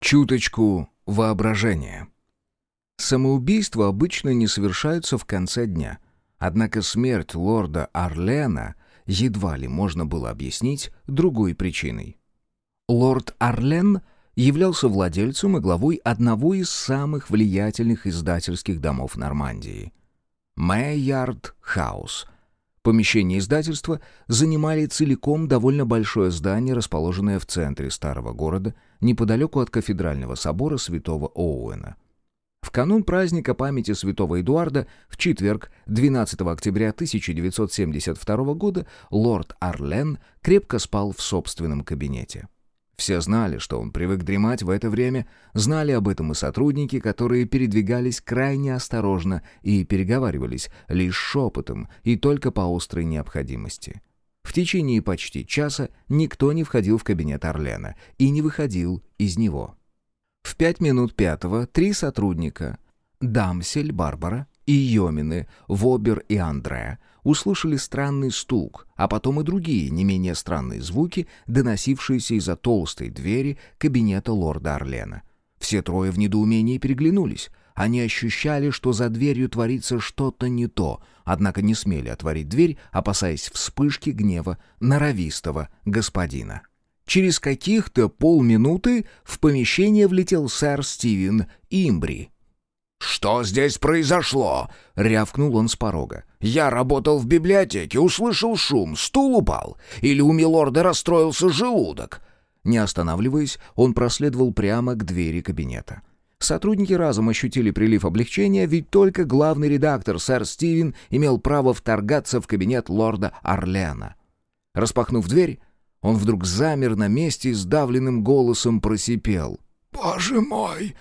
Чуточку воображения. Самоубийства обычно не совершаются в конце дня. Однако смерть лорда Орлена едва ли можно было объяснить другой причиной. Лорд Орлен являлся владельцем и главой одного из самых влиятельных издательских домов Нормандии — Мэйярд Хаус. Помещение издательства занимали целиком довольно большое здание, расположенное в центре старого города, неподалеку от кафедрального собора святого Оуэна. В канун праздника памяти святого Эдуарда в четверг, 12 октября 1972 года, лорд Арлен крепко спал в собственном кабинете. Все знали, что он привык дремать в это время, знали об этом и сотрудники, которые передвигались крайне осторожно и переговаривались лишь шепотом и только по острой необходимости. В течение почти часа никто не входил в кабинет Орлена и не выходил из него. В пять минут пятого три сотрудника — Дамсель, Барбара и Йомины, Вобер и Андре услышали странный стук, а потом и другие, не менее странные звуки, доносившиеся из-за толстой двери кабинета лорда Орлена. Все трое в недоумении переглянулись. Они ощущали, что за дверью творится что-то не то, однако не смели отворить дверь, опасаясь вспышки гнева норовистого господина. Через каких-то полминуты в помещение влетел сэр Стивен Имбри, «Что здесь произошло?» — рявкнул он с порога. «Я работал в библиотеке, услышал шум, стул упал. Или у милорда расстроился желудок?» Не останавливаясь, он проследовал прямо к двери кабинета. Сотрудники разом ощутили прилив облегчения, ведь только главный редактор, сэр Стивен, имел право вторгаться в кабинет лорда Орлеана. Распахнув дверь, он вдруг замер на месте и сдавленным голосом просипел. «Боже мой!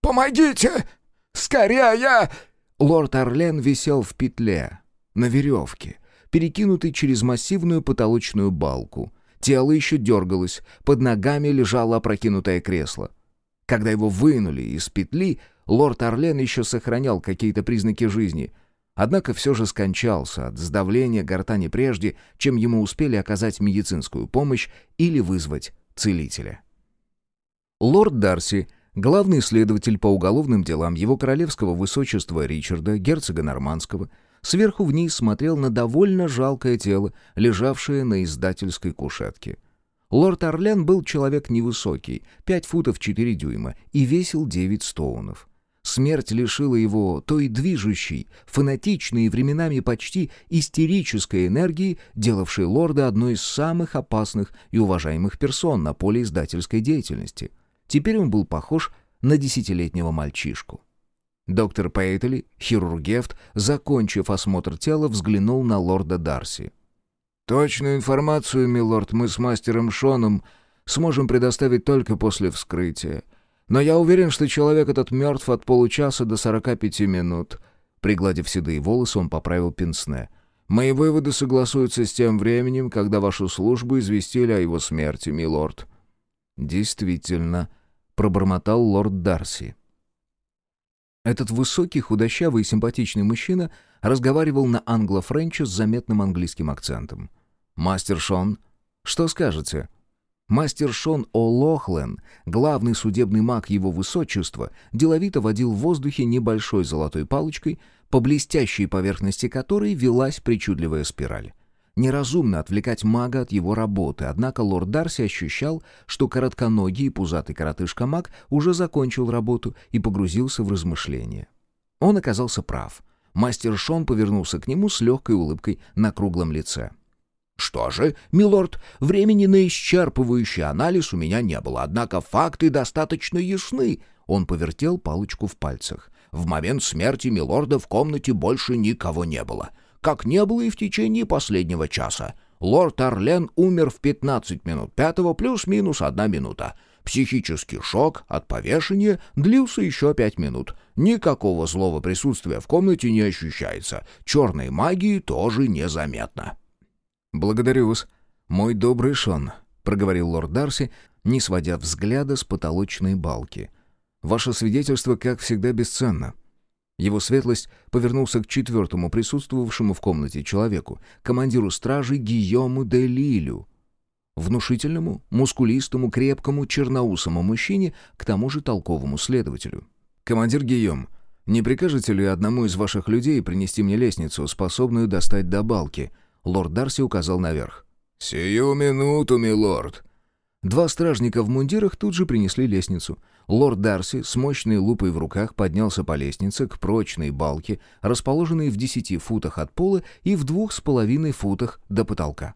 Помогите!» Скорее!» Лорд Орлен висел в петле, на веревке, перекинутый через массивную потолочную балку. Тело еще дергалось, под ногами лежало опрокинутое кресло. Когда его вынули из петли, лорд Орлен еще сохранял какие-то признаки жизни, однако все же скончался от сдавления гортани прежде, чем ему успели оказать медицинскую помощь или вызвать целителя. Лорд Дарси Главный следователь по уголовным делам его королевского высочества Ричарда, герцога Нормандского, сверху вниз смотрел на довольно жалкое тело, лежавшее на издательской кушетке. Лорд Орлен был человек невысокий, 5 футов 4 дюйма, и весил 9 стоунов. Смерть лишила его той движущей, фанатичной и временами почти истерической энергии, делавшей лорда одной из самых опасных и уважаемых персон на поле издательской деятельности — Теперь он был похож на десятилетнего мальчишку. Доктор Пейтели, хирургефт, закончив осмотр тела, взглянул на лорда Дарси. «Точную информацию, милорд, мы с мастером Шоном сможем предоставить только после вскрытия. Но я уверен, что человек этот мертв от получаса до сорока пяти минут». Пригладив седые волосы, он поправил пенсне. «Мои выводы согласуются с тем временем, когда вашу службу известили о его смерти, милорд». «Действительно», пробормотал лорд Дарси. Этот высокий, худощавый и симпатичный мужчина разговаривал на англо-френче с заметным английским акцентом. «Мастер Шон, что скажете?» Мастер Шон О'Лохлен, главный судебный маг его высочества, деловито водил в воздухе небольшой золотой палочкой, по блестящей поверхности которой велась причудливая спираль. Неразумно отвлекать мага от его работы, однако лорд Дарси ощущал, что коротконогий и пузатый коротышка-маг уже закончил работу и погрузился в размышления. Он оказался прав. Мастер Шон повернулся к нему с легкой улыбкой на круглом лице. «Что же, милорд, времени на исчерпывающий анализ у меня не было, однако факты достаточно ясны». Он повертел палочку в пальцах. «В момент смерти милорда в комнате больше никого не было как не было и в течение последнего часа. Лорд Орлен умер в 15 минут пятого плюс-минус одна минута. Психический шок от повешения длился еще пять минут. Никакого злого присутствия в комнате не ощущается. Черной магии тоже незаметно. «Благодарю вас, мой добрый Шон», — проговорил лорд Дарси, не сводя взгляда с потолочной балки. «Ваше свидетельство, как всегда, бесценно. Его светлость повернулся к четвертому присутствовавшему в комнате человеку, командиру стражи Гийому де Лилю. Внушительному, мускулистому, крепкому, черноусому мужчине, к тому же толковому следователю. «Командир Гийом, не прикажете ли одному из ваших людей принести мне лестницу, способную достать до балки?» Лорд Дарси указал наверх. «Сию минуту, милорд!» Два стражника в мундирах тут же принесли лестницу. Лорд Дарси с мощной лупой в руках поднялся по лестнице к прочной балке, расположенной в десяти футах от пола и в двух с половиной футах до потолка.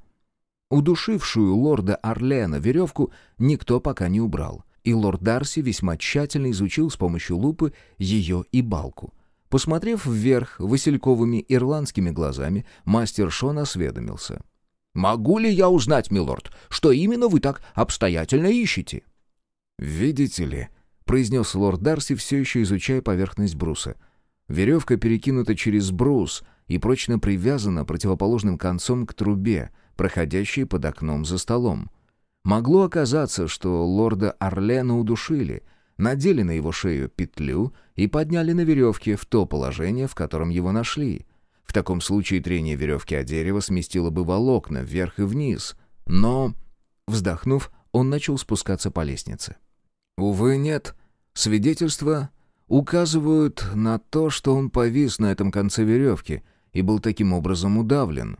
Удушившую лорда Орлена веревку никто пока не убрал, и лорд Дарси весьма тщательно изучил с помощью лупы ее и балку. Посмотрев вверх васильковыми ирландскими глазами, мастер Шон осведомился — «Могу ли я узнать, милорд, что именно вы так обстоятельно ищете?» «Видите ли», — произнес лорд Дарси, все еще изучая поверхность бруса. «Веревка перекинута через брус и прочно привязана противоположным концом к трубе, проходящей под окном за столом. Могло оказаться, что лорда Орлена удушили, надели на его шею петлю и подняли на веревке в то положение, в котором его нашли». В таком случае трение веревки о дерево сместило бы волокна вверх и вниз. Но, вздохнув, он начал спускаться по лестнице. Увы, нет. Свидетельства указывают на то, что он повис на этом конце веревки и был таким образом удавлен.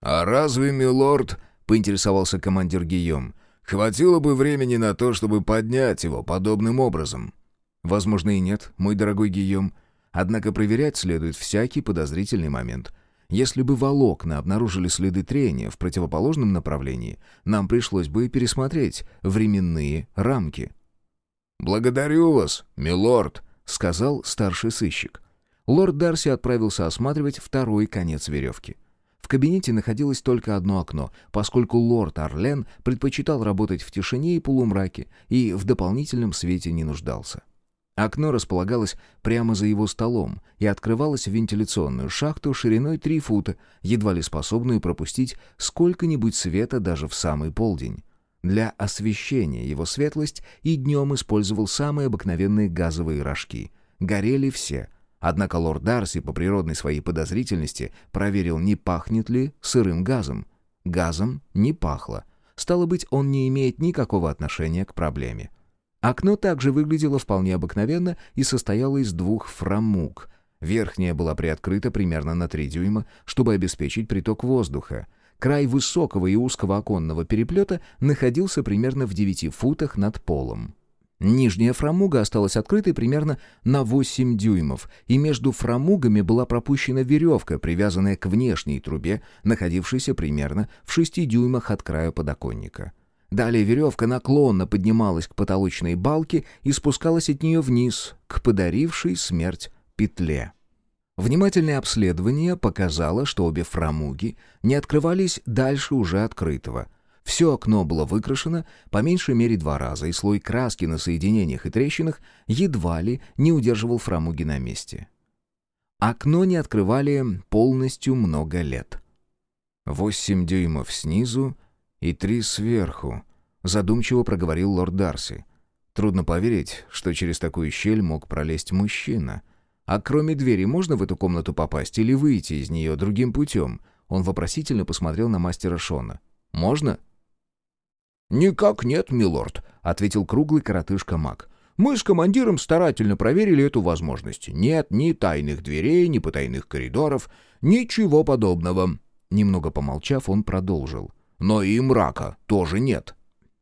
«А разве, милорд, — поинтересовался командир Гийом, — хватило бы времени на то, чтобы поднять его подобным образом?» «Возможно, и нет, мой дорогой Гийом. Однако проверять следует всякий подозрительный момент. Если бы волокна обнаружили следы трения в противоположном направлении, нам пришлось бы пересмотреть временные рамки. «Благодарю вас, милорд», — сказал старший сыщик. Лорд Дарси отправился осматривать второй конец веревки. В кабинете находилось только одно окно, поскольку лорд Орлен предпочитал работать в тишине и полумраке и в дополнительном свете не нуждался. Окно располагалось прямо за его столом и открывалось в вентиляционную шахту шириной 3 фута, едва ли способную пропустить сколько-нибудь света даже в самый полдень. Для освещения его светлость и днем использовал самые обыкновенные газовые рожки. Горели все. Однако лорд Дарси по природной своей подозрительности проверил, не пахнет ли сырым газом. Газом не пахло. Стало быть, он не имеет никакого отношения к проблеме. Окно также выглядело вполне обыкновенно и состояло из двух фрамуг. Верхняя была приоткрыта примерно на 3 дюйма, чтобы обеспечить приток воздуха. Край высокого и узкого оконного переплета находился примерно в 9 футах над полом. Нижняя фрамуга осталась открытой примерно на 8 дюймов, и между фрамугами была пропущена веревка, привязанная к внешней трубе, находившейся примерно в 6 дюймах от края подоконника. Далее веревка наклонно поднималась к потолочной балке и спускалась от нее вниз, к подарившей смерть петле. Внимательное обследование показало, что обе фрамуги не открывались дальше уже открытого. Все окно было выкрашено по меньшей мере два раза, и слой краски на соединениях и трещинах едва ли не удерживал фрамуги на месте. Окно не открывали полностью много лет. Восемь дюймов снизу — и три сверху», — задумчиво проговорил лорд Дарси. «Трудно поверить, что через такую щель мог пролезть мужчина. А кроме двери можно в эту комнату попасть или выйти из нее другим путем?» Он вопросительно посмотрел на мастера Шона. «Можно?» «Никак нет, милорд», — ответил круглый коротышка маг. «Мы с командиром старательно проверили эту возможность. Нет ни тайных дверей, ни потайных коридоров, ничего подобного». Немного помолчав, он продолжил но и мрака тоже нет».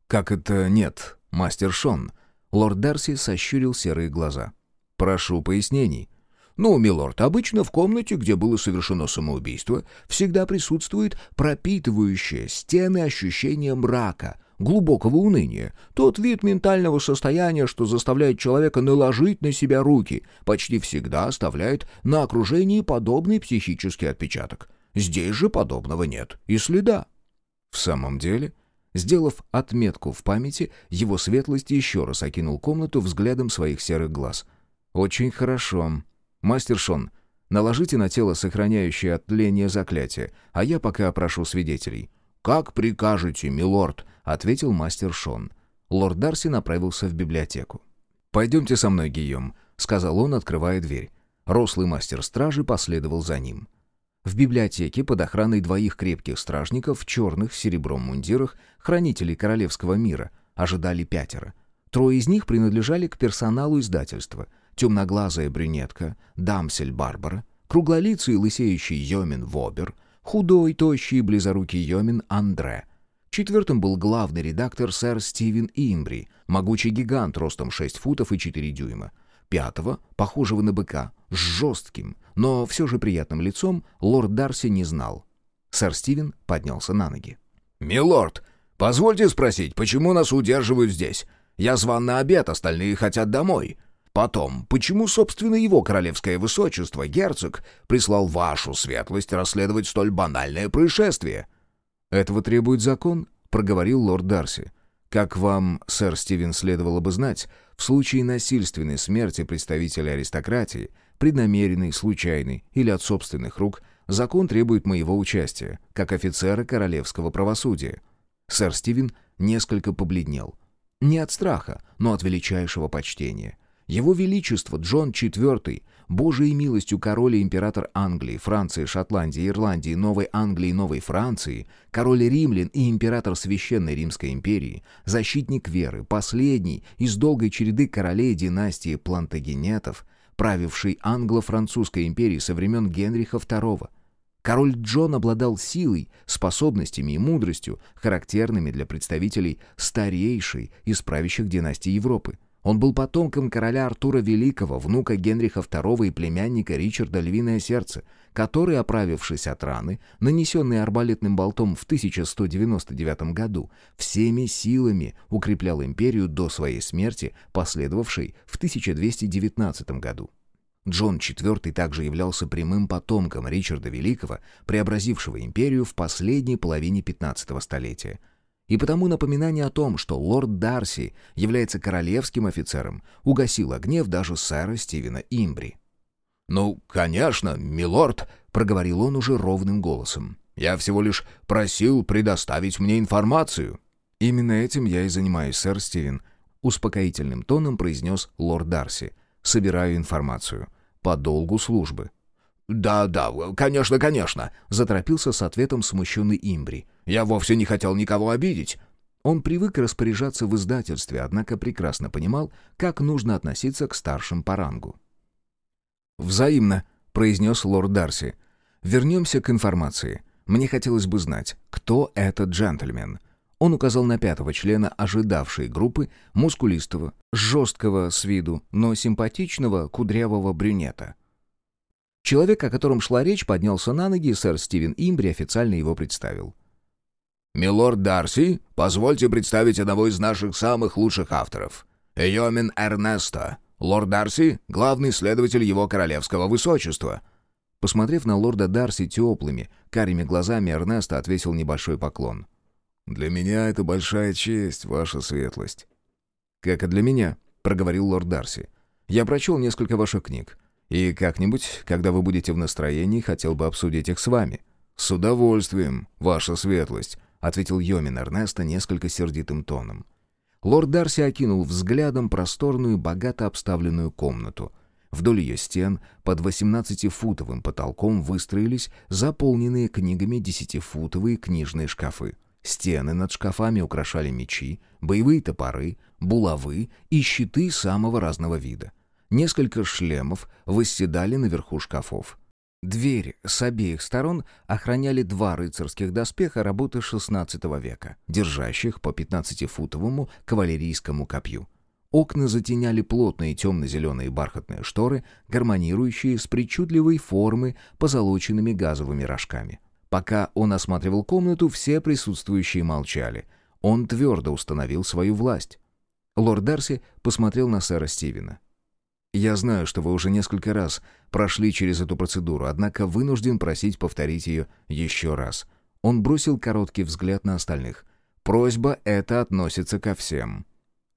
«Как это нет, мастер Шон?» Лорд Дарси сощурил серые глаза. «Прошу пояснений». «Ну, милорд, обычно в комнате, где было совершено самоубийство, всегда присутствует пропитывающее стены ощущение мрака, глубокого уныния, тот вид ментального состояния, что заставляет человека наложить на себя руки, почти всегда оставляет на окружении подобный психический отпечаток. Здесь же подобного нет и следа». В самом деле, сделав отметку в памяти, его светлость еще раз окинул комнату взглядом своих серых глаз. «Очень хорошо. Мастер Шон, наложите на тело сохраняющее от тления заклятие, а я пока опрошу свидетелей». «Как прикажете, милорд», — ответил мастер Шон. Лорд Дарси направился в библиотеку. «Пойдемте со мной, Гийом», — сказал он, открывая дверь. Рослый мастер стражи последовал за ним. В библиотеке под охраной двоих крепких стражников в черных серебром мундирах, хранителей королевского мира, ожидали пятеро. Трое из них принадлежали к персоналу издательства. Темноглазая брюнетка, дамсель Барбара, круглолицый лысеющий Йомин Вобер, худой, тощий близорукий Йомин Андре. Четвертым был главный редактор сэр Стивен Имбри, могучий гигант ростом 6 футов и 4 дюйма. Пятого, похожего на быка, с жестким, но все же приятным лицом, лорд Дарси не знал. Сэр Стивен поднялся на ноги. «Милорд, позвольте спросить, почему нас удерживают здесь? Я зван на обед, остальные хотят домой. Потом, почему, собственно, его королевское высочество, герцог, прислал вашу светлость расследовать столь банальное происшествие?» «Этого требует закон», — проговорил лорд Дарси. Как вам, сэр Стивен, следовало бы знать, в случае насильственной смерти представителя аристократии, преднамеренной, случайной или от собственных рук, закон требует моего участия, как офицера королевского правосудия. Сэр Стивен несколько побледнел. Не от страха, но от величайшего почтения. Его Величество Джон IV Божией милостью король и император Англии, Франции, Шотландии, Ирландии, Новой Англии, Новой Франции, король римлян и император Священной Римской империи, защитник веры, последний из долгой череды королей династии Плантагенетов, правивший англо-французской империей со времен Генриха II. Король Джон обладал силой, способностями и мудростью, характерными для представителей старейшей из правящих династий Европы. Он был потомком короля Артура Великого, внука Генриха II и племянника Ричарда Львиное Сердце, который, оправившись от раны, нанесенной арбалетным болтом в 1199 году, всеми силами укреплял империю до своей смерти, последовавшей в 1219 году. Джон IV также являлся прямым потомком Ричарда Великого, преобразившего империю в последней половине 15 столетия – и потому напоминание о том, что лорд Дарси является королевским офицером, угасило гнев даже сэра Стивена Имбри. «Ну, конечно, милорд», — проговорил он уже ровным голосом. «Я всего лишь просил предоставить мне информацию». «Именно этим я и занимаюсь, сэр Стивен», — успокоительным тоном произнес лорд Дарси. «Собираю информацию. По долгу службы». «Да-да, конечно, конечно», — заторопился с ответом смущенный Имбри. «Я вовсе не хотел никого обидеть». Он привык распоряжаться в издательстве, однако прекрасно понимал, как нужно относиться к старшим по рангу. «Взаимно», — произнес лорд Дарси. «Вернемся к информации. Мне хотелось бы знать, кто этот джентльмен». Он указал на пятого члена ожидавшей группы, мускулистого, жесткого с виду, но симпатичного кудрявого брюнета. Человек, о котором шла речь, поднялся на ноги, и сэр Стивен Имбри официально его представил. «Милорд Дарси, позвольте представить одного из наших самых лучших авторов. Йомин Эрнесто. Лорд Дарси — главный следователь его королевского высочества». Посмотрев на лорда Дарси теплыми, карими глазами, Эрнесто отвесил небольшой поклон. «Для меня это большая честь, ваша светлость». «Как и для меня», — проговорил лорд Дарси. «Я прочел несколько ваших книг. И как-нибудь, когда вы будете в настроении, хотел бы обсудить их с вами». «С удовольствием, ваша светлость», — ответил Йомин Эрнесто несколько сердитым тоном. Лорд Дарси окинул взглядом просторную, богато обставленную комнату. Вдоль ее стен под 18-футовым потолком выстроились заполненные книгами десятифутовые книжные шкафы. Стены над шкафами украшали мечи, боевые топоры, булавы и щиты самого разного вида. Несколько шлемов восседали наверху шкафов. Дверь с обеих сторон охраняли два рыцарских доспеха работы XVI века, держащих по 15-футовому кавалерийскому копью. Окна затеняли плотные темно-зеленые бархатные шторы, гармонирующие с причудливой формы позолоченными газовыми рожками. Пока он осматривал комнату, все присутствующие молчали. Он твердо установил свою власть. Лорд Дарси посмотрел на сэра Стивена. Я знаю, что вы уже несколько раз прошли через эту процедуру, однако вынужден просить повторить ее еще раз. Он бросил короткий взгляд на остальных. Просьба эта относится ко всем.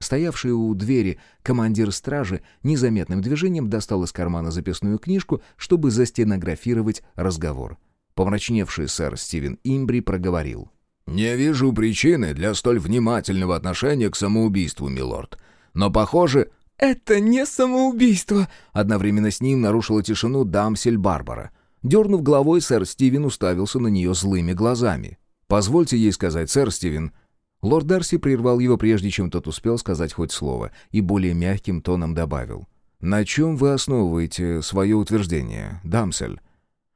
Стоявший у двери командир стражи незаметным движением достал из кармана записную книжку, чтобы застенографировать разговор. Помрачневший сэр Стивен Имбри проговорил. «Не вижу причины для столь внимательного отношения к самоубийству, милорд. Но, похоже, «Это не самоубийство!» Одновременно с ним нарушила тишину дамсель Барбара. Дернув головой, сэр Стивен уставился на нее злыми глазами. «Позвольте ей сказать, сэр Стивен». Лорд Дарси прервал его, прежде чем тот успел сказать хоть слово, и более мягким тоном добавил. «На чем вы основываете свое утверждение, дамсель?»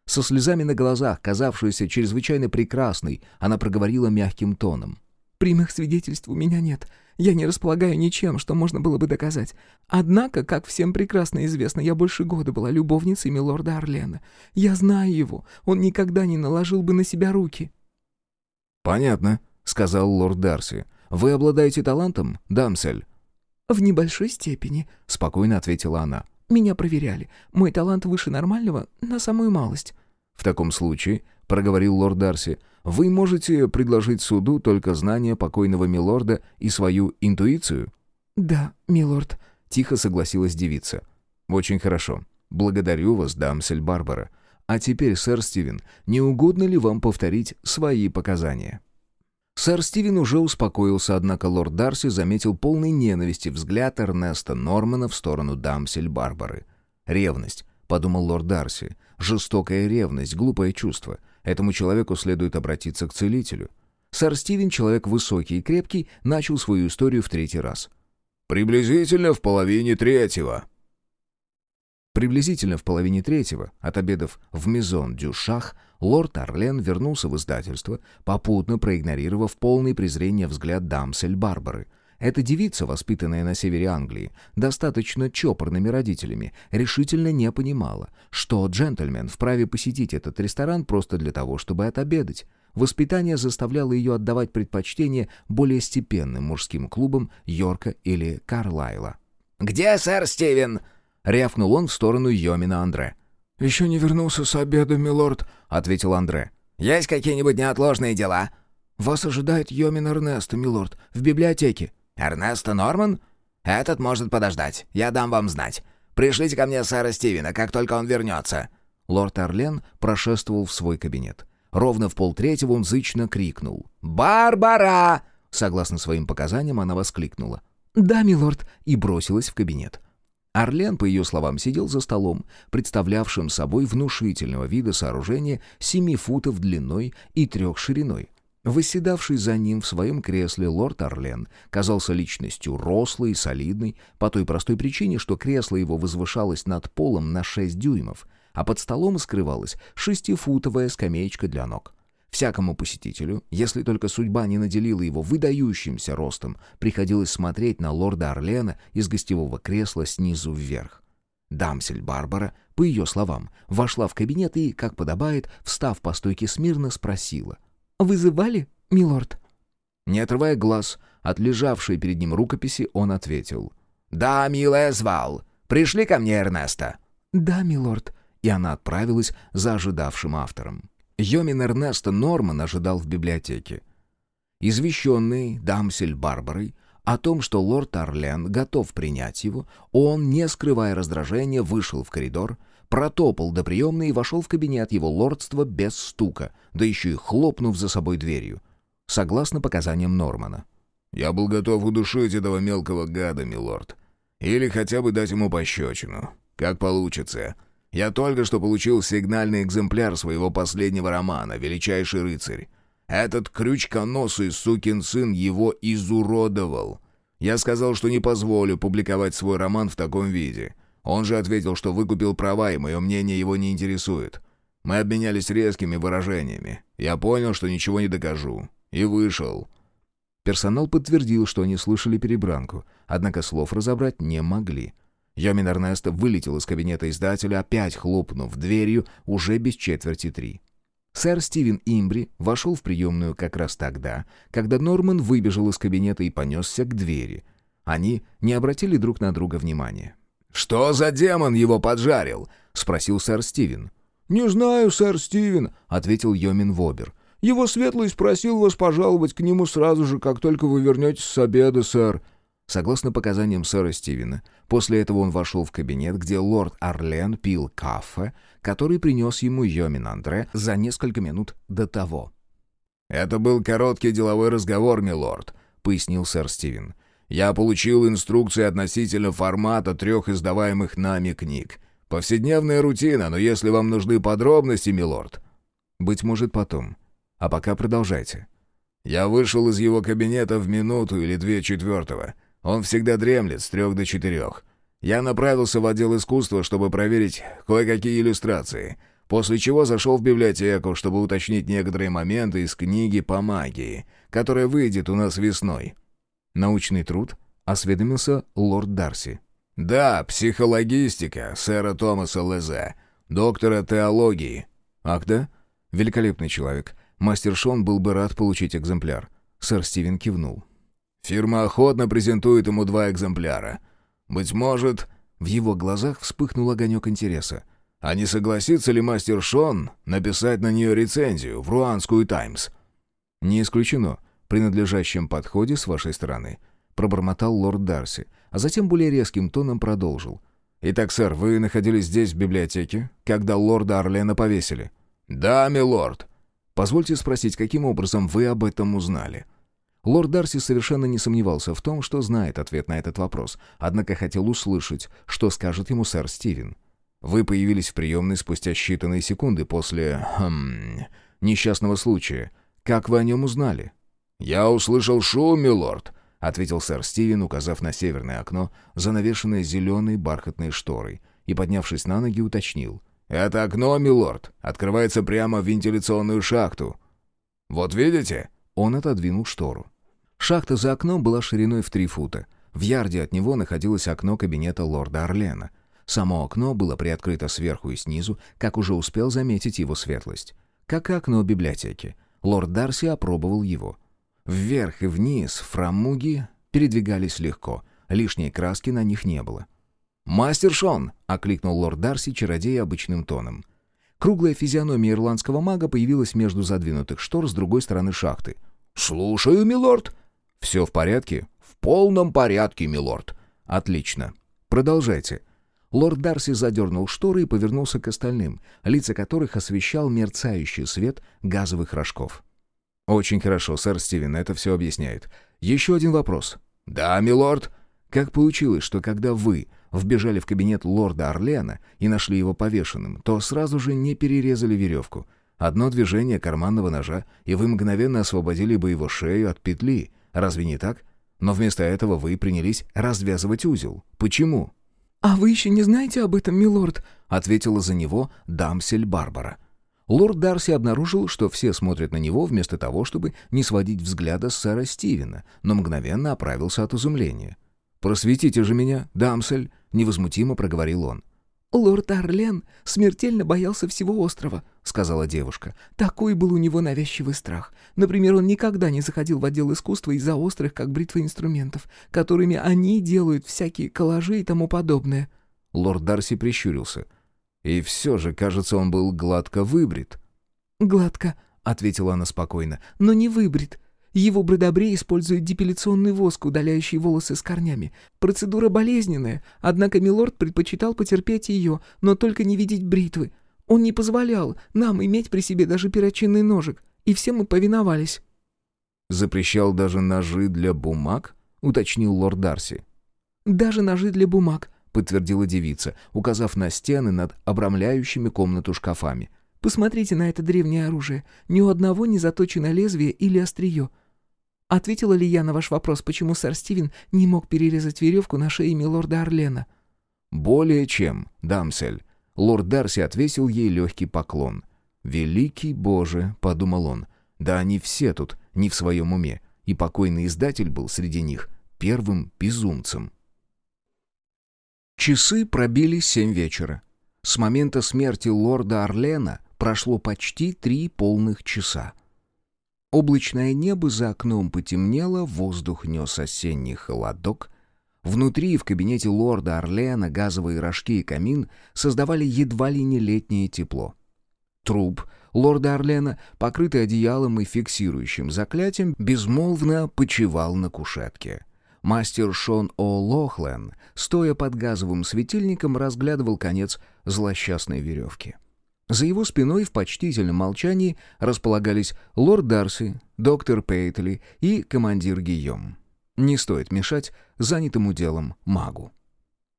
Со слезами на глазах, казавшейся чрезвычайно прекрасной, она проговорила мягким тоном. «Прямых свидетельств у меня нет. Я не располагаю ничем, что можно было бы доказать. Однако, как всем прекрасно известно, я больше года была любовницей милорда Орлена. Я знаю его. Он никогда не наложил бы на себя руки». «Понятно», — сказал лорд Дарси. «Вы обладаете талантом, дамсель?» «В небольшой степени», — спокойно ответила она. «Меня проверяли. Мой талант выше нормального на самую малость». «В таком случае», — проговорил лорд Дарси, — вы можете предложить суду только знания покойного милорда и свою интуицию?» «Да, милорд», — тихо согласилась девица. «Очень хорошо. Благодарю вас, дамсель Барбара. А теперь, сэр Стивен, не угодно ли вам повторить свои показания?» Сэр Стивен уже успокоился, однако лорд Дарси заметил полный ненависти взгляд Эрнеста Нормана в сторону дамсель Барбары. «Ревность», — подумал лорд Дарси. «Жестокая ревность, глупое чувство. Этому человеку следует обратиться к целителю. Сэр Стивен, человек высокий и крепкий, начал свою историю в третий раз. «Приблизительно в половине третьего». Приблизительно в половине третьего, от обедов в Мизон Дю Шах, лорд Орлен вернулся в издательство, попутно проигнорировав полный презрение взгляд дамсель Барбары — эта девица, воспитанная на севере Англии, достаточно чопорными родителями, решительно не понимала, что джентльмен вправе посетить этот ресторан просто для того, чтобы отобедать. Воспитание заставляло ее отдавать предпочтение более степенным мужским клубам Йорка или Карлайла. «Где сэр Стивен?» — рявкнул он в сторону Йомина Андре. «Еще не вернулся с обеда, милорд», — ответил Андре. «Есть какие-нибудь неотложные дела?» «Вас ожидает Йомин Эрнесто, милорд, в библиотеке». «Эрнесто Норман? Этот может подождать. Я дам вам знать. Пришлите ко мне сэра Стивена, как только он вернется». Лорд Орлен прошествовал в свой кабинет. Ровно в полтретьего он зычно крикнул. «Барбара!» Согласно своим показаниям, она воскликнула. «Да, милорд», и бросилась в кабинет. Орлен, по ее словам, сидел за столом, представлявшим собой внушительного вида сооружение семи футов длиной и трех шириной. Восседавший за ним в своем кресле лорд Орлен казался личностью рослой и солидной, по той простой причине, что кресло его возвышалось над полом на шесть дюймов, а под столом скрывалась шестифутовая скамеечка для ног. Всякому посетителю, если только судьба не наделила его выдающимся ростом, приходилось смотреть на лорда Орлена из гостевого кресла снизу вверх. Дамсель Барбара, по ее словам, вошла в кабинет и, как подобает, встав по стойке смирно, спросила. «Вызывали, милорд?» Не отрывая глаз от лежавшей перед ним рукописи, он ответил. «Да, милая, звал. Пришли ко мне, Эрнеста?» «Да, милорд». И она отправилась за ожидавшим автором. Йомин Эрнеста Норман ожидал в библиотеке. Извещенный дамсель Барбарой о том, что лорд Орлен готов принять его, он, не скрывая раздражения, вышел в коридор, протопал до приемной и вошел в кабинет его лордства без стука, да еще и хлопнув за собой дверью, согласно показаниям Нормана. «Я был готов удушить этого мелкого гада, милорд. Или хотя бы дать ему пощечину. Как получится. Я только что получил сигнальный экземпляр своего последнего романа «Величайший рыцарь». Этот крючконосый сукин сын его изуродовал. Я сказал, что не позволю публиковать свой роман в таком виде. Он же ответил, что выкупил права, и мое мнение его не интересует. Мы обменялись резкими выражениями. Я понял, что ничего не докажу. И вышел. Персонал подтвердил, что они слышали перебранку, однако слов разобрать не могли. Йомин Эрнесто вылетел из кабинета издателя, опять хлопнув дверью уже без четверти три. Сэр Стивен Имбри вошел в приемную как раз тогда, когда Норман выбежал из кабинета и понесся к двери. Они не обратили друг на друга внимания. «Что за демон его поджарил?» — спросил сэр Стивен. «Не знаю, сэр Стивен», — ответил Йомин Вобер. «Его светлость просил вас пожаловать к нему сразу же, как только вы вернетесь с обеда, сэр». Согласно показаниям сэра Стивена, после этого он вошел в кабинет, где лорд Орлен пил кафе, который принес ему Йомин Андре за несколько минут до того. «Это был короткий деловой разговор, милорд», — пояснил сэр Стивен. Я получил инструкции относительно формата трех издаваемых нами книг. Повседневная рутина, но если вам нужны подробности, милорд...» «Быть может, потом. А пока продолжайте». «Я вышел из его кабинета в минуту или две четвертого. Он всегда дремлет с трех до четырех. Я направился в отдел искусства, чтобы проверить кое-какие иллюстрации, после чего зашел в библиотеку, чтобы уточнить некоторые моменты из книги по магии, которая выйдет у нас весной». «Научный труд?» — осведомился лорд Дарси. «Да, психологистика сэра Томаса Лезе, доктора теологии». «Ах да? Великолепный человек. Мастер Шон был бы рад получить экземпляр». Сэр Стивен кивнул. «Фирма охотно презентует ему два экземпляра. Быть может...» В его глазах вспыхнул огонек интереса. «А не согласится ли мастер Шон написать на нее рецензию в Руанскую Таймс?» «Не исключено. При надлежащем подходе с вашей стороны», — пробормотал лорд Дарси, а затем более резким тоном продолжил. «Итак, сэр, вы находились здесь, в библиотеке, когда лорда Орлена повесили?» «Да, милорд». «Позвольте спросить, каким образом вы об этом узнали?» Лорд Дарси совершенно не сомневался в том, что знает ответ на этот вопрос, однако хотел услышать, что скажет ему сэр Стивен. «Вы появились в приемной спустя считанные секунды после... Хм, несчастного случая. Как вы о нем узнали?» «Я услышал шум, милорд ответил сэр Стивен, указав на северное окно, занавешенное зеленой бархатной шторой, и, поднявшись на ноги, уточнил. «Это окно, милорд, открывается прямо в вентиляционную шахту. Вот видите?» Он отодвинул штору. Шахта за окном была шириной в три фута. В ярде от него находилось окно кабинета лорда Орлена. Само окно было приоткрыто сверху и снизу, как уже успел заметить его светлость. Как и окно библиотеки. Лорд Дарси опробовал его. Вверх и вниз фрамуги передвигались легко, лишней краски на них не было. «Мастер Шон!» — окликнул лорд Дарси чародея обычным тоном. Круглая физиономия ирландского мага появилась между задвинутых штор с другой стороны шахты. «Слушаю, милорд!» «Все в порядке?» «В полном порядке, милорд!» «Отлично. Продолжайте». Лорд Дарси задернул шторы и повернулся к остальным, лица которых освещал мерцающий свет газовых рожков. «Очень хорошо, сэр Стивен, это все объясняет. Еще один вопрос». «Да, милорд». «Как получилось, что когда вы вбежали в кабинет лорда Орлеана и нашли его повешенным, то сразу же не перерезали веревку? Одно движение карманного ножа, и вы мгновенно освободили бы его шею от петли. Разве не так? Но вместо этого вы принялись развязывать узел. Почему?» «А вы еще не знаете об этом, милорд?» — ответила за него дамсель Барбара. Лорд Дарси обнаружил, что все смотрят на него вместо того, чтобы не сводить взгляда с сэра Стивена, но мгновенно оправился от изумления. «Просветите же меня, дамсель!» — невозмутимо проговорил он. «Лорд Арлен смертельно боялся всего острова», — сказала девушка. «Такой был у него навязчивый страх. Например, он никогда не заходил в отдел искусства из-за острых, как бритвы инструментов, которыми они делают всякие коллажи и тому подобное». Лорд Дарси прищурился. И все же, кажется, он был гладко выбрит. «Гладко», — ответила она спокойно, — «но не выбрит. Его бродобре используют депиляционный воск, удаляющий волосы с корнями. Процедура болезненная, однако Милорд предпочитал потерпеть ее, но только не видеть бритвы. Он не позволял нам иметь при себе даже перочинный ножик, и все мы повиновались». «Запрещал даже ножи для бумаг?» — уточнил лорд Дарси. «Даже ножи для бумаг подтвердила девица, указав на стены над обрамляющими комнату шкафами. «Посмотрите на это древнее оружие. Ни у одного не заточено лезвие или острие. Ответила ли я на ваш вопрос, почему сэр Стивен не мог перерезать веревку на шее милорда Орлена?» «Более чем, дамсель». Лорд Дарси отвесил ей легкий поклон. «Великий Боже», — подумал он, — «да они все тут не в своем уме, и покойный издатель был среди них первым безумцем». Часы пробили семь вечера. С момента смерти лорда Орлена прошло почти три полных часа. Облачное небо за окном потемнело, воздух нес осенний холодок. Внутри, в кабинете лорда Орлена, газовые рожки и камин создавали едва ли не летнее тепло. Труп лорда Орлена, покрытый одеялом и фиксирующим заклятием, безмолвно почивал на кушетке. Мастер Шон О. Лохлен, стоя под газовым светильником, разглядывал конец злосчастной веревки. За его спиной в почтительном молчании располагались лорд Дарси, доктор Пейтли и командир Гийом. Не стоит мешать занятому делом магу.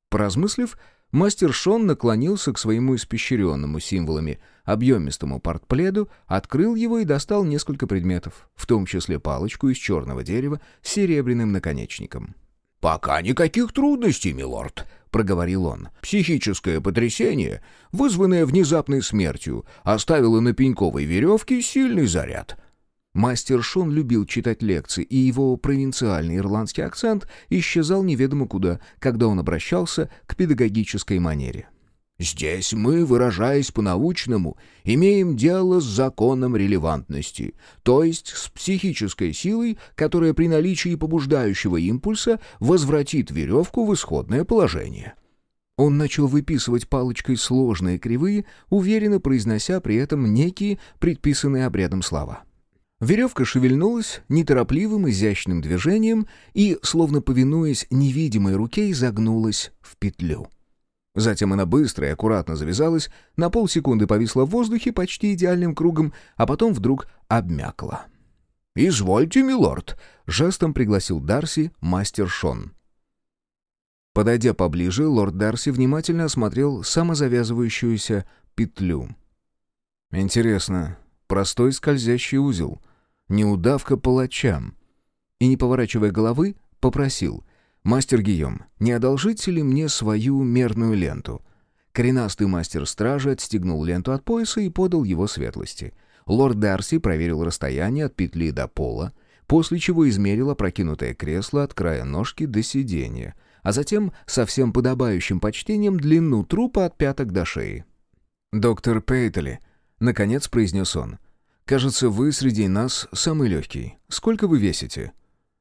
Поразмыслив, Мастер Шон наклонился к своему испещренному символами объемистому портпледу, открыл его и достал несколько предметов, в том числе палочку из черного дерева с серебряным наконечником. «Пока никаких трудностей, милорд», — проговорил он. «Психическое потрясение, вызванное внезапной смертью, оставило на пеньковой веревке сильный заряд». Мастер Шон любил читать лекции, и его провинциальный ирландский акцент исчезал неведомо куда, когда он обращался к педагогической манере. Здесь мы, выражаясь по-научному, имеем дело с законом релевантности, то есть с психической силой, которая при наличии побуждающего импульса возвратит веревку в исходное положение. Он начал выписывать палочкой сложные кривые, уверенно произнося при этом некие предписанные обрядом слова. Веревка шевельнулась неторопливым изящным движением и, словно повинуясь невидимой руке, изогнулась в петлю. Затем она быстро и аккуратно завязалась, на полсекунды повисла в воздухе почти идеальным кругом, а потом вдруг обмякла. «Извольте, милорд», — жестом пригласил Дарси мастер Шон. Подойдя поближе, лорд Дарси внимательно осмотрел самозавязывающуюся петлю. «Интересно, простой скользящий узел. Неудавка палачам. И, не поворачивая головы, попросил. «Мастер Гийом, не одолжите ли мне свою мерную ленту?» Коренастый мастер стражи отстегнул ленту от пояса и подал его светлости. Лорд Дарси проверил расстояние от петли до пола, после чего измерил опрокинутое кресло от края ножки до сиденья, а затем со всем подобающим почтением длину трупа от пяток до шеи. «Доктор Пейтели», — наконец произнес он, Кажется, вы среди нас самый легкий. Сколько вы весите?»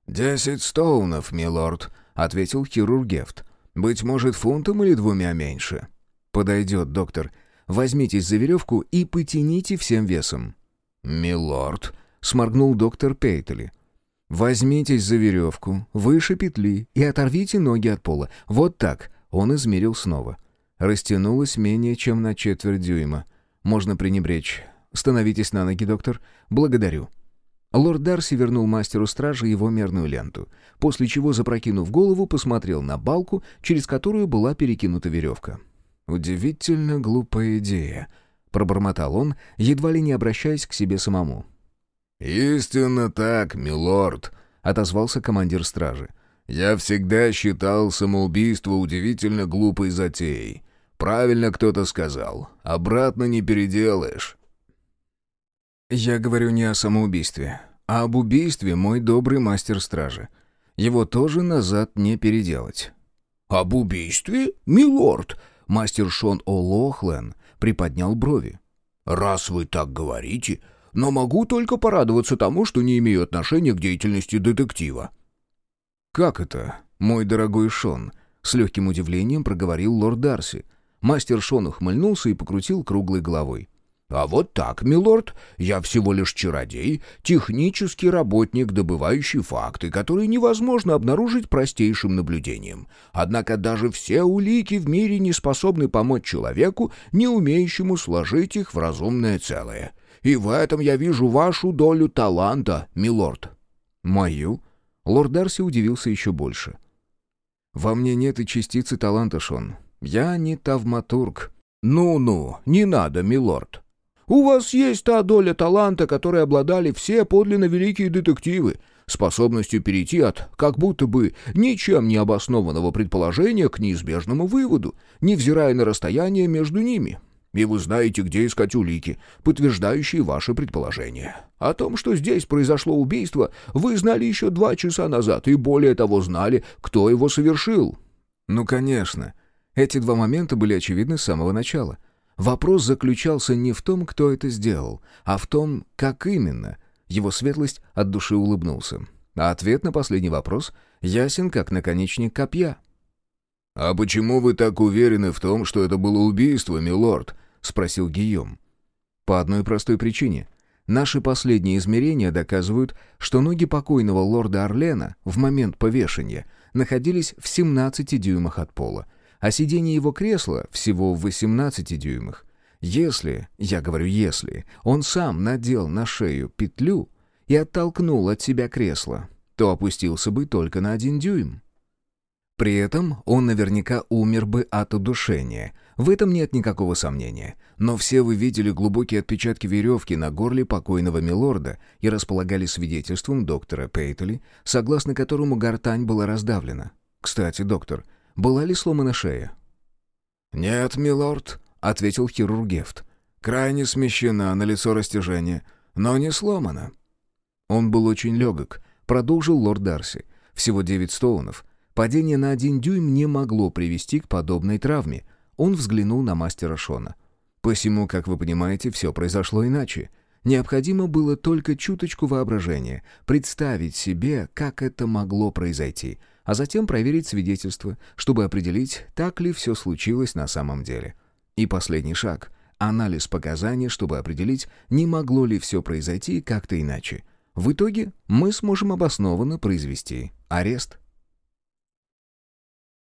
«Десять стоунов, милорд», — ответил хирург Гефт. «Быть может, фунтом или двумя меньше». «Подойдет, доктор. Возьмитесь за веревку и потяните всем весом». «Милорд», — сморгнул доктор Пейтели. «Возьмитесь за веревку, выше петли, и оторвите ноги от пола. Вот так». Он измерил снова. Растянулось менее чем на четверть дюйма. Можно пренебречь. «Становитесь на ноги, доктор. Благодарю». Лорд Дарси вернул мастеру стражи его мерную ленту, после чего, запрокинув голову, посмотрел на балку, через которую была перекинута веревка. «Удивительно глупая идея», — пробормотал он, едва ли не обращаясь к себе самому. «Истинно так, милорд», — отозвался командир стражи. «Я всегда считал самоубийство удивительно глупой затеей. Правильно кто-то сказал. Обратно не переделаешь». «Я говорю не о самоубийстве, а об убийстве, мой добрый мастер стражи. Его тоже назад не переделать». «Об убийстве, милорд?» Мастер Шон О'Лохлен приподнял брови. «Раз вы так говорите, но могу только порадоваться тому, что не имею отношения к деятельности детектива». «Как это, мой дорогой Шон?» — с легким удивлением проговорил лорд Дарси. Мастер Шон ухмыльнулся и покрутил круглой головой. А вот так, милорд, я всего лишь чародей, технический работник, добывающий факты, которые невозможно обнаружить простейшим наблюдением. Однако даже все улики в мире не способны помочь человеку, не умеющему сложить их в разумное целое. И в этом я вижу вашу долю таланта, милорд. Мою? Лорд Дарси удивился еще больше. Во мне нет и частицы таланта, Шон. Я не тавматург. Ну-ну, не надо, милорд. У вас есть та доля таланта, которой обладали все подлинно великие детективы, способностью перейти от как будто бы ничем не обоснованного предположения к неизбежному выводу, невзирая на расстояние между ними. И вы знаете, где искать улики, подтверждающие ваши предположения. О том, что здесь произошло убийство, вы знали еще два часа назад, и более того знали, кто его совершил». «Ну, конечно. Эти два момента были очевидны с самого начала. Вопрос заключался не в том, кто это сделал, а в том, как именно. Его светлость от души улыбнулся. А ответ на последний вопрос ясен, как наконечник копья. «А почему вы так уверены в том, что это было убийство, милорд?» — спросил Гийом. «По одной простой причине. Наши последние измерения доказывают, что ноги покойного лорда Орлена в момент повешения находились в 17 дюймах от пола, а сиденье его кресла всего в 18 дюймах. Если, я говорю если, он сам надел на шею петлю и оттолкнул от себя кресло, то опустился бы только на один дюйм. При этом он наверняка умер бы от удушения. В этом нет никакого сомнения. Но все вы видели глубокие отпечатки веревки на горле покойного милорда и располагали свидетельством доктора Пейтли, согласно которому гортань была раздавлена. Кстати, доктор, была ли сломана шея? «Нет, милорд», — ответил хирург Гефт. «Крайне смещена, на лицо растяжение, но не сломана». Он был очень легок, продолжил лорд Дарси. Всего девять стоунов. Падение на один дюйм не могло привести к подобной травме. Он взглянул на мастера Шона. Посему, как вы понимаете, все произошло иначе. Необходимо было только чуточку воображения, представить себе, как это могло произойти, а затем проверить свидетельство, чтобы определить, так ли все случилось на самом деле. И последний шаг — анализ показаний, чтобы определить, не могло ли все произойти как-то иначе. В итоге мы сможем обоснованно произвести арест.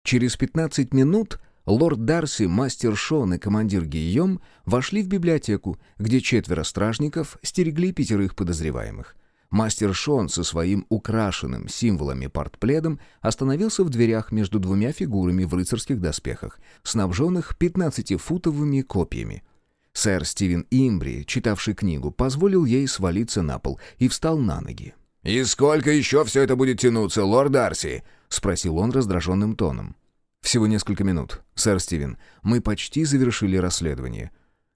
Через 15 минут лорд Дарси, мастер Шон и командир Гийом вошли в библиотеку, где четверо стражников стерегли пятерых подозреваемых. Мастер Шон со своим украшенным символами портпледом остановился в дверях между двумя фигурами в рыцарских доспехах, снабженных 15-футовыми копьями. Сэр Стивен Имбри, читавший книгу, позволил ей свалиться на пол и встал на ноги. «И сколько еще все это будет тянуться, лорд Дарси?» — спросил он раздраженным тоном. «Всего несколько минут, сэр Стивен. Мы почти завершили расследование».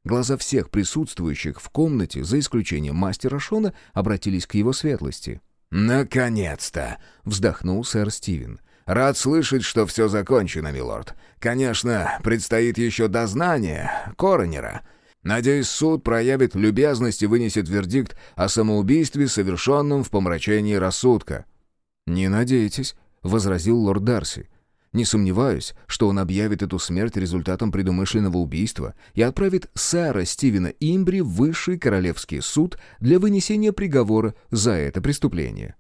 Глаза всех присутствующих в комнате, за исключением мастера Шона, обратились к его светлости. «Наконец-то!» — вздохнул сэр Стивен. «Рад слышать, что все закончено, милорд. Конечно, предстоит еще дознание коронера. Надеюсь, суд проявит любезность и вынесет вердикт о самоубийстве, совершенном в помрачении рассудка». «Не надейтесь», — возразил лорд Дарси. Не сомневаюсь, что он объявит эту смерть результатом предумышленного убийства и отправит сэра Стивена Имбри в высший королевский суд для вынесения приговора за это преступление.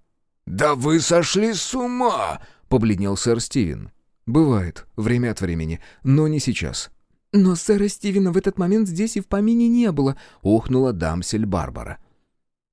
«Да вы сошли с ума!» — побледнел сэр Стивен. «Бывает, время от времени, но не сейчас». «Но сэра Стивена в этот момент здесь и в помине не было», — охнула дамсель Барбара.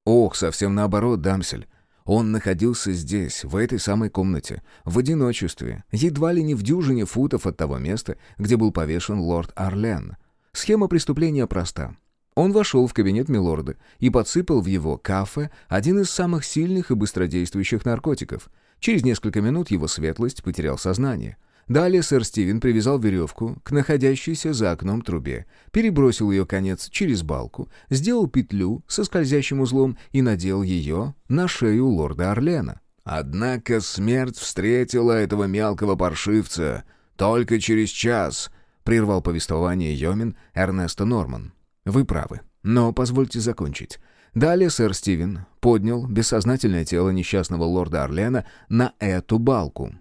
«Ох, совсем наоборот, дамсель. Он находился здесь, в этой самой комнате, в одиночестве, едва ли не в дюжине футов от того места, где был повешен лорд Арлен. Схема преступления проста. Он вошел в кабинет милорда и подсыпал в его кафе один из самых сильных и быстродействующих наркотиков. Через несколько минут его светлость потерял сознание. Далее сэр Стивен привязал веревку к находящейся за окном трубе, перебросил ее конец через балку, сделал петлю со скользящим узлом и надел ее на шею лорда Орлена. «Однако смерть встретила этого мелкого паршивца только через час», — прервал повествование Йомин Эрнесто Норман. «Вы правы, но позвольте закончить». Далее сэр Стивен поднял бессознательное тело несчастного лорда Орлена на эту балку.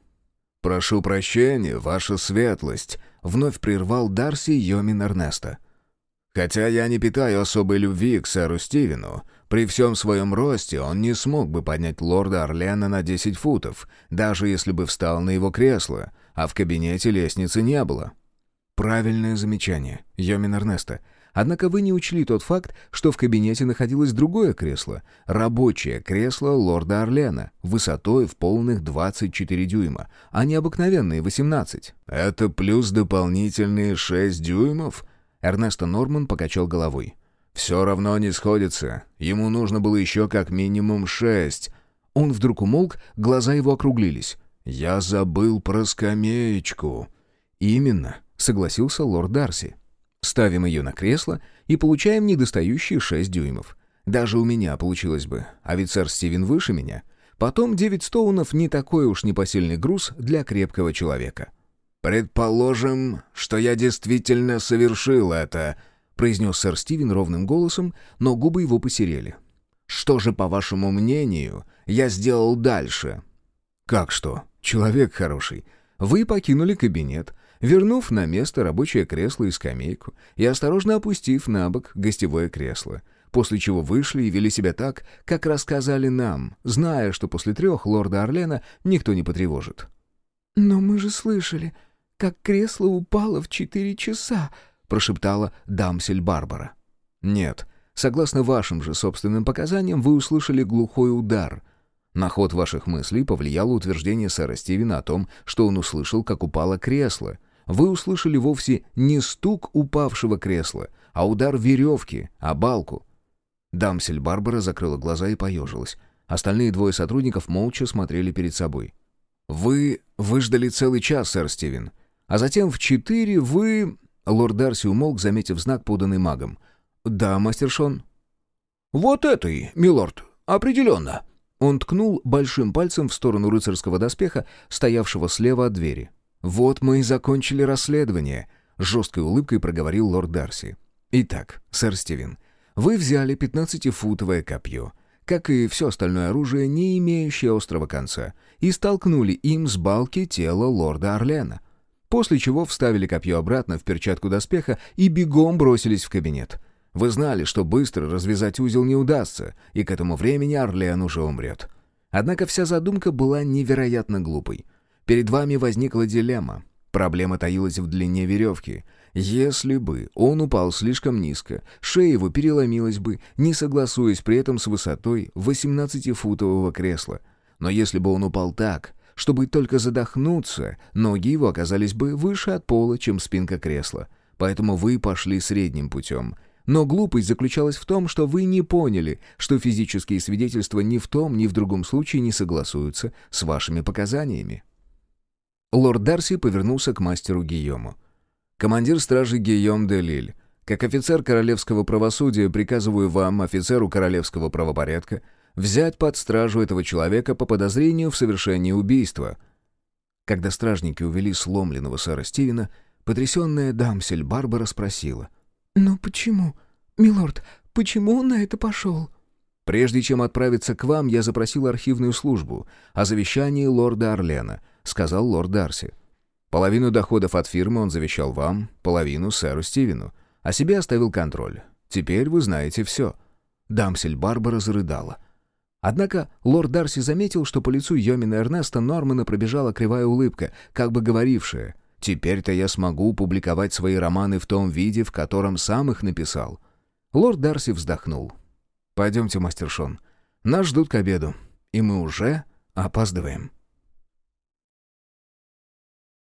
«Прошу прощения, ваша светлость», — вновь прервал Дарси Йомин Эрнеста. «Хотя я не питаю особой любви к сэру Стивену, при всем своем росте он не смог бы поднять лорда Орлена на 10 футов, даже если бы встал на его кресло, а в кабинете лестницы не было». «Правильное замечание, Йомин Эрнеста. Однако вы не учли тот факт, что в кабинете находилось другое кресло, рабочее кресло лорда Орлена, высотой в полных 24 дюйма, а не обыкновенные 18. «Это плюс дополнительные 6 дюймов?» Эрнесто Норман покачал головой. «Все равно не сходится. Ему нужно было еще как минимум шесть». Он вдруг умолк, глаза его округлились. «Я забыл про скамеечку». «Именно», — согласился лорд Дарси. Ставим ее на кресло и получаем недостающие 6 дюймов. Даже у меня получилось бы, а ведь сэр Стивен выше меня. Потом 9 стоунов не такой уж непосильный груз для крепкого человека. «Предположим, что я действительно совершил это», — произнес сэр Стивен ровным голосом, но губы его посерели. «Что же, по вашему мнению, я сделал дальше?» «Как что? Человек хороший. Вы покинули кабинет, вернув на место рабочее кресло и скамейку и осторожно опустив на бок гостевое кресло, после чего вышли и вели себя так, как рассказали нам, зная, что после трех лорда Орлена никто не потревожит. «Но мы же слышали, как кресло упало в четыре часа», — прошептала дамсель Барбара. «Нет, согласно вашим же собственным показаниям, вы услышали глухой удар. На ход ваших мыслей повлияло утверждение сэра Стивена о том, что он услышал, как упало кресло. Вы услышали вовсе не стук упавшего кресла, а удар веревки о балку. Дамсель Барбара закрыла глаза и поежилась. Остальные двое сотрудников молча смотрели перед собой. «Вы выждали целый час, сэр Стивен. А затем в четыре вы...» Лорд Дарси умолк, заметив знак, поданный магом. «Да, мастер Шон». «Вот этой, милорд, определенно». Он ткнул большим пальцем в сторону рыцарского доспеха, стоявшего слева от двери. «Вот мы и закончили расследование», — жесткой улыбкой проговорил лорд Дарси. «Итак, сэр Стивен, вы взяли пятнадцатифутовое копье, как и все остальное оружие, не имеющее острого конца, и столкнули им с балки тело лорда Орлена, после чего вставили копье обратно в перчатку доспеха и бегом бросились в кабинет. Вы знали, что быстро развязать узел не удастся, и к этому времени Орлен уже умрет. Однако вся задумка была невероятно глупой. Перед вами возникла дилемма. Проблема таилась в длине веревки. Если бы он упал слишком низко, шея его переломилась бы, не согласуясь при этом с высотой 18-футового кресла. Но если бы он упал так, чтобы только задохнуться, ноги его оказались бы выше от пола, чем спинка кресла. Поэтому вы пошли средним путем — но глупость заключалась в том, что вы не поняли, что физические свидетельства ни в том, ни в другом случае не согласуются с вашими показаниями. Лорд Дарси повернулся к мастеру Гийому. «Командир стражи Гийом де Лиль, как офицер королевского правосудия приказываю вам, офицеру королевского правопорядка, взять под стражу этого человека по подозрению в совершении убийства». Когда стражники увели сломленного сэра Стивена, потрясенная дамсель Барбара спросила — «Но почему? Милорд, почему он на это пошел?» «Прежде чем отправиться к вам, я запросил архивную службу о завещании лорда Орлена», — сказал лорд Дарси. «Половину доходов от фирмы он завещал вам, половину сэру Стивену, а себе оставил контроль. Теперь вы знаете все». Дамсель Барбара зарыдала. Однако лорд Дарси заметил, что по лицу Йомина Эрнеста Нормана пробежала кривая улыбка, как бы говорившая Теперь-то я смогу публиковать свои романы в том виде, в котором сам их написал». Лорд Дарси вздохнул. «Пойдемте, мастер Шон. Нас ждут к обеду, и мы уже опаздываем».